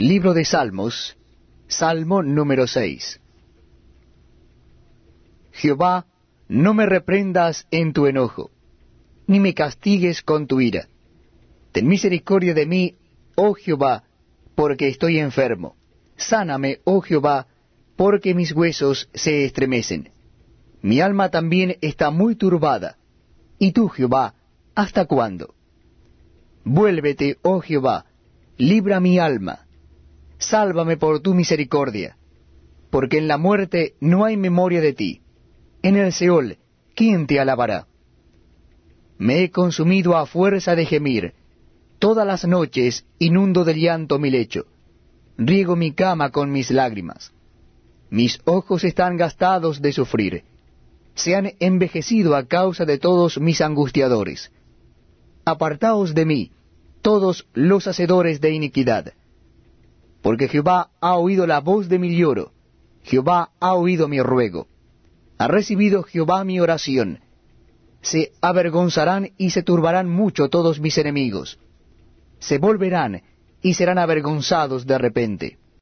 Libro de Salmos, Salmo número 6. Jehová, no me reprendas en tu enojo, ni me castigues con tu ira. Ten misericordia de mí, oh Jehová, porque estoy enfermo. Sáname, oh Jehová, porque mis huesos se estremecen. Mi alma también está muy turbada. ¿Y tú, Jehová, hasta cuándo? Vuélvete, oh Jehová, libra mi alma. Sálvame por tu misericordia, porque en la muerte no hay memoria de ti. En el Seol, ¿quién te alabará? Me he consumido a fuerza de gemir. Todas las noches inundo de llanto mi lecho. Riego mi cama con mis lágrimas. Mis ojos están gastados de sufrir. Se han envejecido a causa de todos mis angustiadores. Apartaos de mí, todos los hacedores de iniquidad. Porque Jehová ha oído la voz de mi lloro, Jehová ha oído mi ruego. Ha recibido Jehová mi oración. Se avergonzarán y se turbarán mucho todos mis enemigos. Se volverán y serán avergonzados de repente.